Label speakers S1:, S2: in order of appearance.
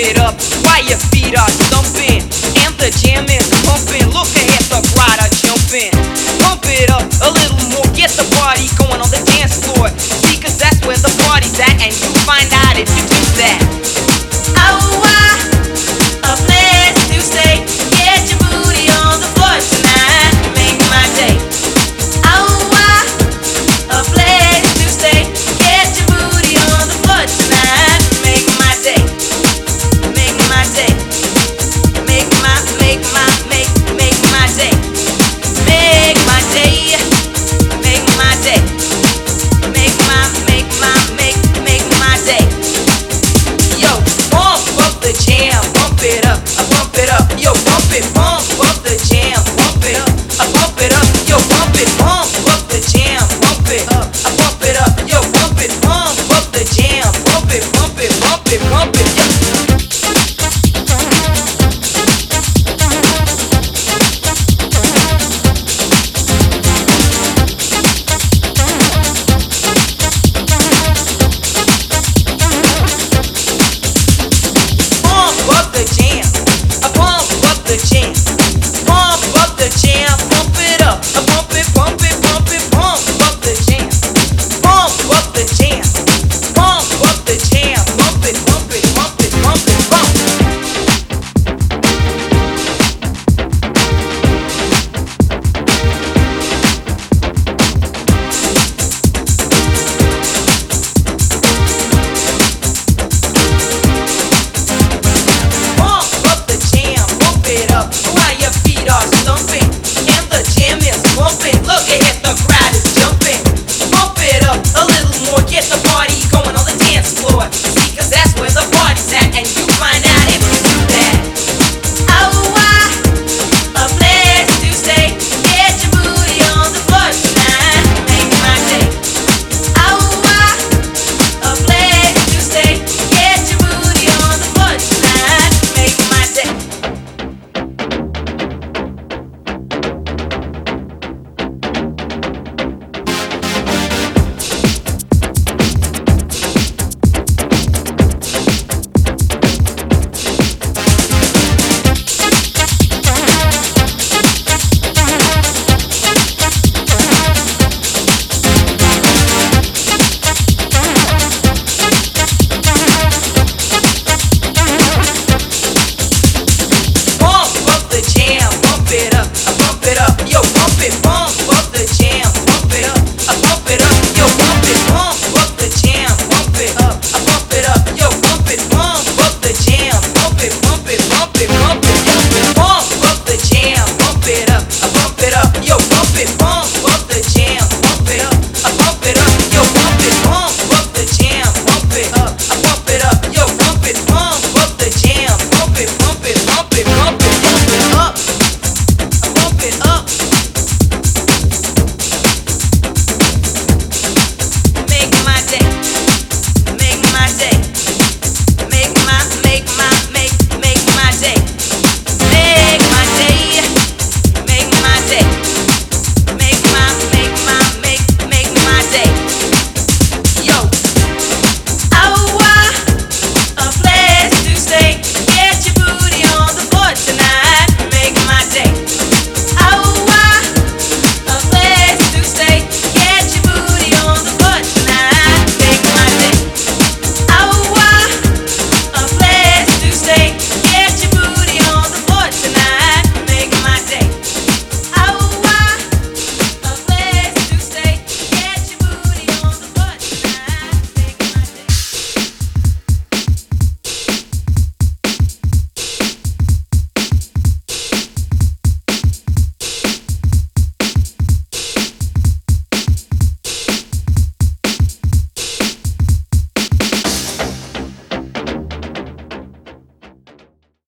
S1: It up while your feet are stumping. And the jam is pumping. Look ahead, the are jumping. Pump it up a little more, get the party going on